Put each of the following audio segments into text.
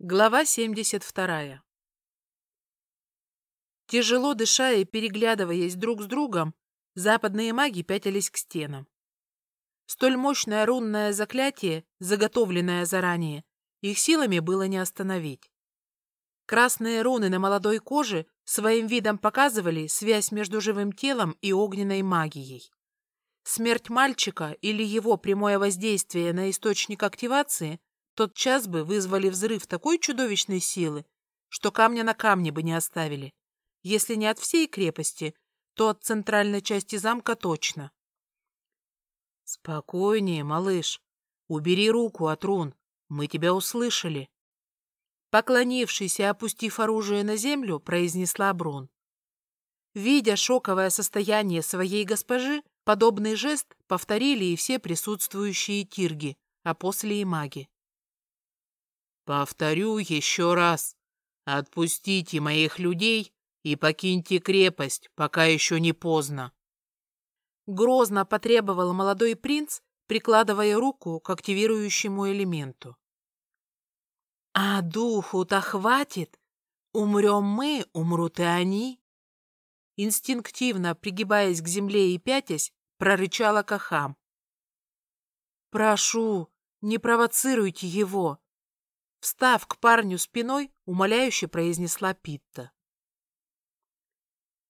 Глава 72. Тяжело дыша и переглядываясь друг с другом, западные маги пятились к стенам. Столь мощное рунное заклятие, заготовленное заранее, их силами было не остановить. Красные руны на молодой коже своим видом показывали связь между живым телом и огненной магией. Смерть мальчика или его прямое воздействие на источник активации тот час бы вызвали взрыв такой чудовищной силы, что камня на камне бы не оставили. Если не от всей крепости, то от центральной части замка точно. «Спокойнее, малыш. Убери руку от рун. Мы тебя услышали». Поклонившись и опустив оружие на землю, произнесла Брун. Видя шоковое состояние своей госпожи, подобный жест повторили и все присутствующие тирги, а после и маги. Повторю еще раз. Отпустите моих людей и покиньте крепость, пока еще не поздно. Грозно потребовал молодой принц, прикладывая руку к активирующему элементу. А духу-то хватит. Умрем мы, умрут и они. Инстинктивно, пригибаясь к земле и пятясь, прорычала Кахам. «Прошу, не провоцируйте его. Встав к парню спиной, умоляюще произнесла Питта.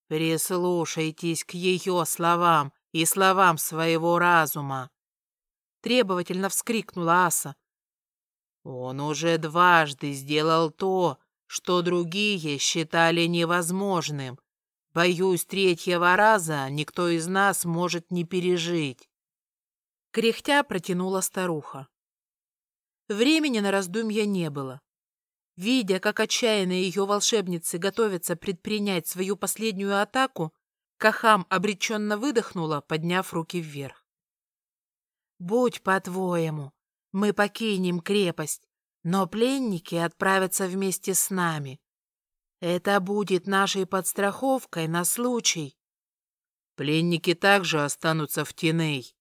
«Прислушайтесь к ее словам и словам своего разума!» Требовательно вскрикнула Аса. «Он уже дважды сделал то, что другие считали невозможным. Боюсь, третьего раза никто из нас может не пережить». Кряхтя протянула старуха. Времени на раздумья не было. Видя, как отчаянно ее волшебницы готовятся предпринять свою последнюю атаку, Кахам обреченно выдохнула, подняв руки вверх. «Будь по-твоему, мы покинем крепость, но пленники отправятся вместе с нами. Это будет нашей подстраховкой на случай». «Пленники также останутся в Теней»,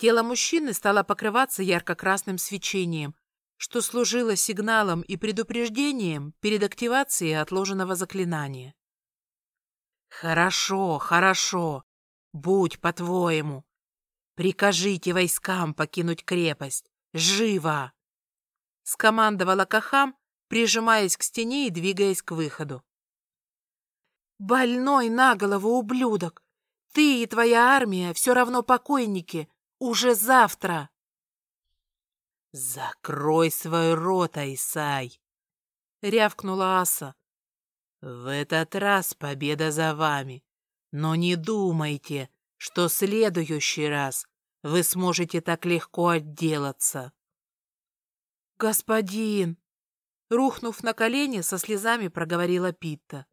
Тело мужчины стало покрываться ярко-красным свечением, что служило сигналом и предупреждением перед активацией отложенного заклинания. «Хорошо, хорошо. Будь по-твоему. Прикажите войскам покинуть крепость. Живо!» Скомандовала Кахам, прижимаясь к стене и двигаясь к выходу. «Больной на голову ублюдок! Ты и твоя армия все равно покойники!» Уже завтра!» «Закрой свой рот, Айсай!» — рявкнула Аса. «В этот раз победа за вами, но не думайте, что в следующий раз вы сможете так легко отделаться». «Господин!» — рухнув на колени, со слезами проговорила Питта.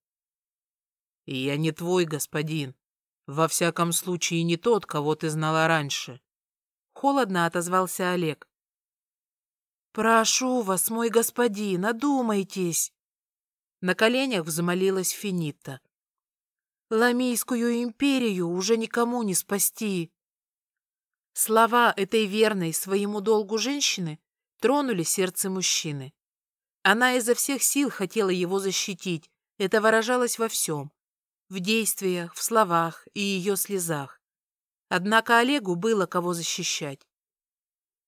«Я не твой господин. Во всяком случае, не тот, кого ты знала раньше. Холодно отозвался Олег. «Прошу вас, мой господин, одумайтесь!» На коленях взмолилась Финита. «Ламийскую империю уже никому не спасти!» Слова этой верной своему долгу женщины тронули сердце мужчины. Она изо всех сил хотела его защитить, это выражалось во всем. В действиях, в словах и ее слезах. Однако Олегу было кого защищать.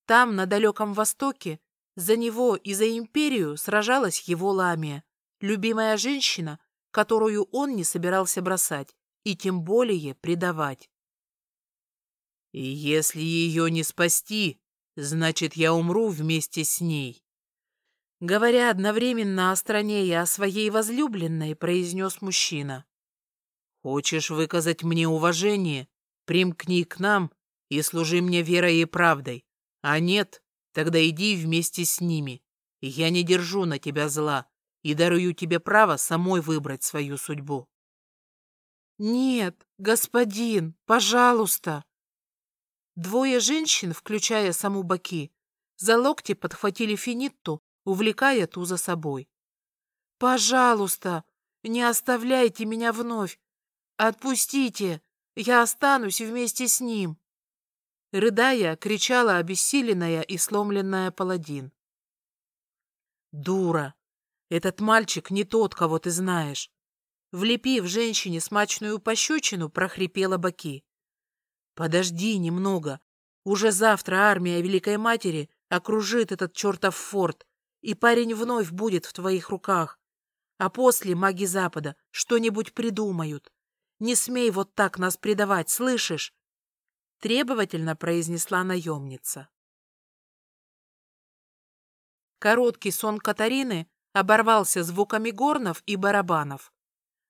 Там, на далеком Востоке, за него и за империю сражалась его Ламия, любимая женщина, которую он не собирался бросать и тем более предавать. «И если ее не спасти, значит, я умру вместе с ней», Говоря одновременно о стране и о своей возлюбленной, произнес мужчина. «Хочешь выказать мне уважение? Примкни к нам и служи мне верой и правдой. А нет, тогда иди вместе с ними. Я не держу на тебя зла и дарую тебе право самой выбрать свою судьбу. Нет, господин, пожалуйста. Двое женщин, включая саму Баки, за локти подхватили Финитту, увлекая ту за собой. «Пожалуйста, не оставляйте меня вновь! Отпустите! Я останусь вместе с ним!» Рыдая, кричала обессиленная и сломленная паладин. Дура! Этот мальчик не тот, кого ты знаешь. Влепив женщине смачную пощечину, прохрипела Баки. Подожди немного. Уже завтра армия Великой Матери окружит этот чертов форт, и парень вновь будет в твоих руках. А после маги Запада что-нибудь придумают. Не смей вот так нас предавать, слышишь? Требовательно произнесла наемница. Короткий сон Катарины оборвался звуками горнов и барабанов.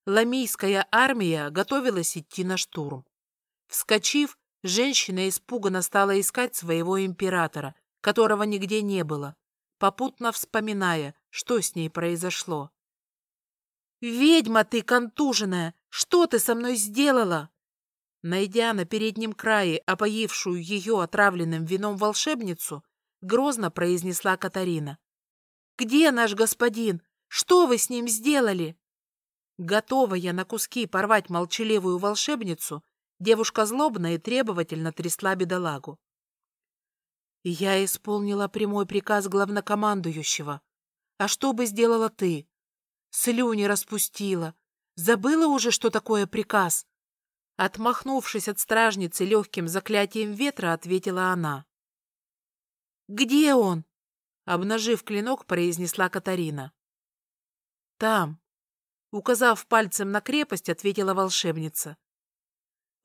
Ламийская армия готовилась идти на штурм. Вскочив, женщина испуганно стала искать своего императора, которого нигде не было, попутно вспоминая, что с ней произошло. «Ведьма ты, контуженная! Что ты со мной сделала?» Найдя на переднем крае опоившую ее отравленным вином волшебницу, грозно произнесла Катарина. «Где наш господин? Что вы с ним сделали?» Готова я на куски порвать молчаливую волшебницу, девушка злобно и требовательно трясла бедолагу. Я исполнила прямой приказ главнокомандующего. А что бы сделала ты? Слюни распустила. Забыла уже, что такое приказ? Отмахнувшись от стражницы легким заклятием ветра, ответила она. «Где он?» — обнажив клинок, произнесла Катарина. «Там», — указав пальцем на крепость, ответила волшебница.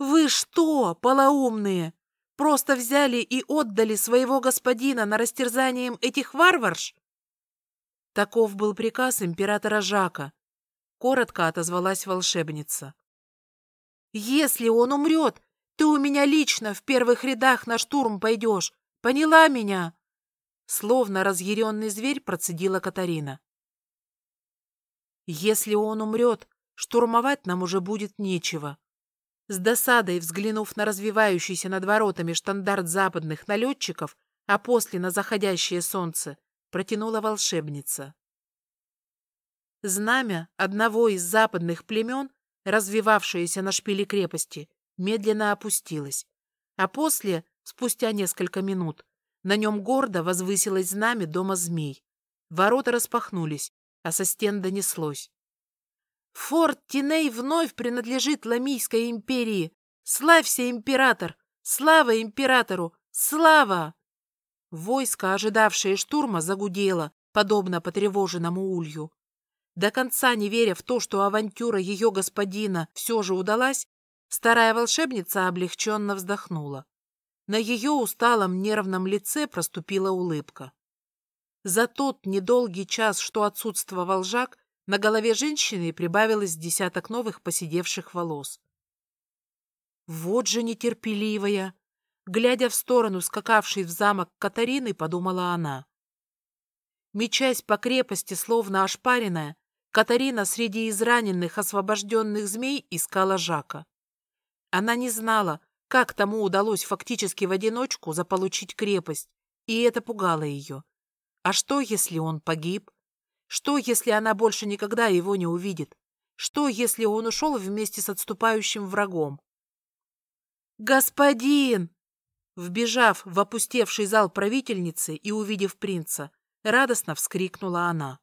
«Вы что, полоумные, просто взяли и отдали своего господина на растерзанием этих варварш?» Таков был приказ императора Жака. Коротко отозвалась волшебница. «Если он умрет, ты у меня лично в первых рядах на штурм пойдешь, Поняла меня?» Словно разъяренный зверь процедила Катарина. «Если он умрет, штурмовать нам уже будет нечего». С досадой взглянув на развивающийся над воротами штандарт западных налетчиков, а после на заходящее солнце, протянула волшебница. Знамя одного из западных племен, развивавшееся на шпиле крепости, медленно опустилось, а после Спустя несколько минут на нем гордо возвысилось знамя дома змей. Ворота распахнулись, а со стен донеслось. «Форт Тиней вновь принадлежит Ламийской империи! Славься, император! Слава императору! Слава!» Войско, ожидавшее штурма, загудело, подобно потревоженному улью. До конца не веря в то, что авантюра ее господина все же удалась, старая волшебница облегченно вздохнула. На ее усталом нервном лице проступила улыбка. За тот недолгий час, что отсутствовал Жак, на голове женщины прибавилось десяток новых посидевших волос. Вот же нетерпеливая! Глядя в сторону скакавшей в замок Катарины, подумала она. Мечась по крепости, словно ошпаренная, Катарина среди израненных, освобожденных змей искала Жака. Она не знала, как тому удалось фактически в одиночку заполучить крепость, и это пугало ее. А что, если он погиб? Что, если она больше никогда его не увидит? Что, если он ушел вместе с отступающим врагом? «Господин!» Вбежав в опустевший зал правительницы и увидев принца, радостно вскрикнула она.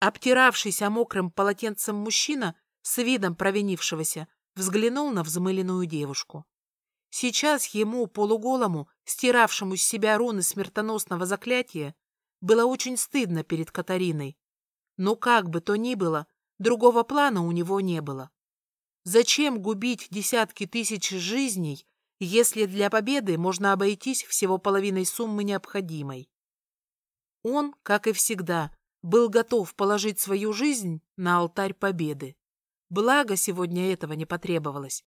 Обтиравшийся мокрым полотенцем мужчина с видом провинившегося взглянул на взмыленную девушку. Сейчас ему, полуголому, стиравшему с себя руны смертоносного заклятия, было очень стыдно перед Катариной. Но как бы то ни было, другого плана у него не было. Зачем губить десятки тысяч жизней, если для победы можно обойтись всего половиной суммы необходимой? Он, как и всегда, был готов положить свою жизнь на алтарь победы. Благо, сегодня этого не потребовалось.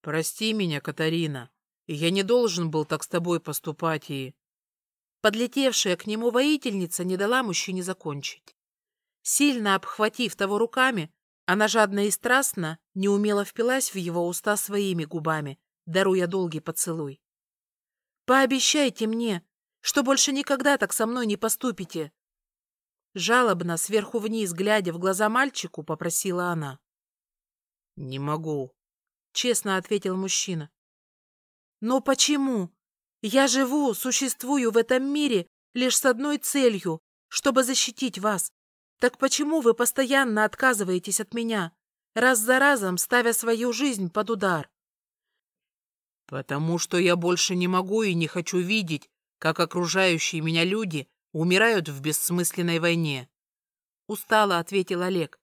«Прости меня, Катарина, я не должен был так с тобой поступать и...» Подлетевшая к нему воительница не дала мужчине закончить. Сильно обхватив того руками, она жадно и страстно неумело впилась в его уста своими губами, даруя долгий поцелуй. «Пообещайте мне, что больше никогда так со мной не поступите!» Жалобно, сверху вниз, глядя в глаза мальчику, попросила она. «Не могу», — честно ответил мужчина. «Но почему? Я живу, существую в этом мире лишь с одной целью чтобы защитить вас. Так почему вы постоянно отказываетесь от меня, раз за разом ставя свою жизнь под удар? Потому что я больше не могу и не хочу видеть, как окружающие меня люди умирают в бессмысленной войне. Устало ответил Олег.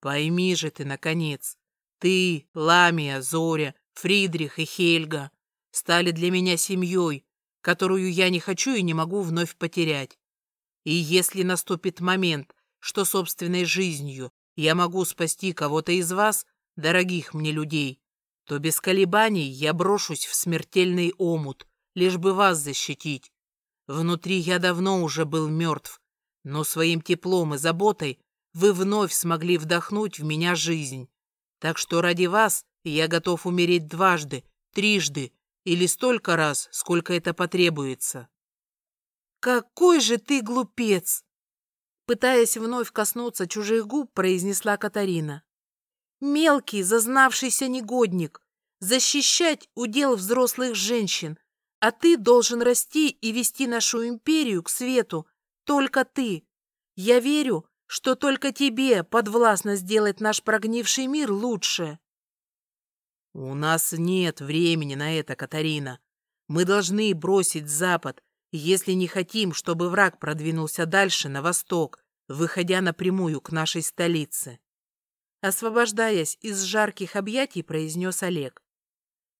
Пойми же ты, наконец, ты, Ламия, Зоря, Фридрих и Хельга стали для меня семьей, которую я не хочу и не могу вновь потерять. И если наступит момент, что собственной жизнью я могу спасти кого-то из вас, дорогих мне людей, то без колебаний я брошусь в смертельный омут, лишь бы вас защитить. Внутри я давно уже был мертв, но своим теплом и заботой вы вновь смогли вдохнуть в меня жизнь. Так что ради вас я готов умереть дважды, трижды или столько раз, сколько это потребуется. «Какой же ты глупец!» Пытаясь вновь коснуться чужих губ, произнесла Катарина. «Мелкий, зазнавшийся негодник, защищать удел взрослых женщин, а ты должен расти и вести нашу империю к свету, только ты. Я верю, что только тебе подвластно сделать наш прогнивший мир лучше». «У нас нет времени на это, Катарина. Мы должны бросить Запад, если не хотим, чтобы враг продвинулся дальше, на восток, выходя напрямую к нашей столице». Освобождаясь из жарких объятий, произнес Олег.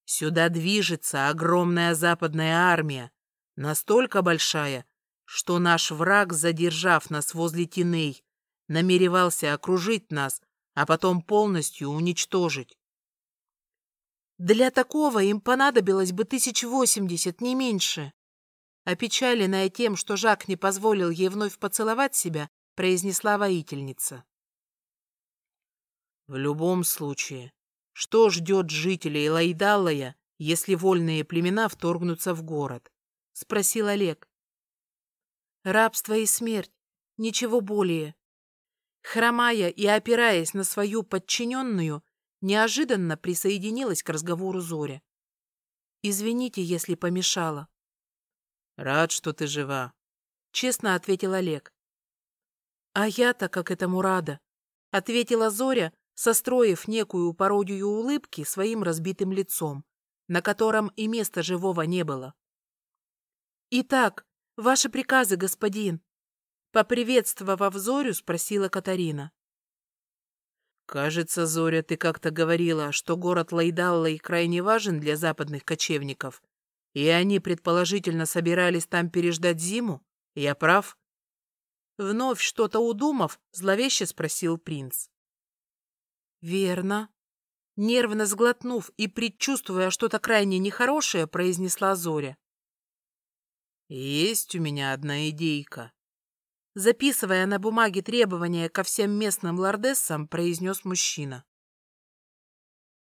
«Сюда движется огромная западная армия, настолько большая, что наш враг, задержав нас возле Тиней, намеревался окружить нас, а потом полностью уничтожить. Для такого им понадобилось бы тысяч восемьдесят, не меньше. Опечаленная тем, что Жак не позволил ей вновь поцеловать себя, произнесла воительница. В любом случае, что ждет жителей Лайдаллая, если вольные племена вторгнутся в город? — спросил Олег. Рабство и смерть, ничего более. Хромая и опираясь на свою подчиненную, неожиданно присоединилась к разговору Зоря. «Извините, если помешала». «Рад, что ты жива», — честно ответил Олег. «А я-то как этому рада», — ответила Зоря, состроив некую пародию улыбки своим разбитым лицом, на котором и места живого не было. «Итак, ваши приказы, господин», — поприветствовав Зорю, спросила Катарина. «Кажется, Зоря, ты как-то говорила, что город Лайдаллой крайне важен для западных кочевников, и они, предположительно, собирались там переждать зиму? Я прав?» Вновь что-то удумав, зловеще спросил принц. «Верно». Нервно сглотнув и предчувствуя что-то крайне нехорошее, произнесла Зоря. «Есть у меня одна идейка», записывая на бумаге требования ко всем местным лордессам, произнес мужчина.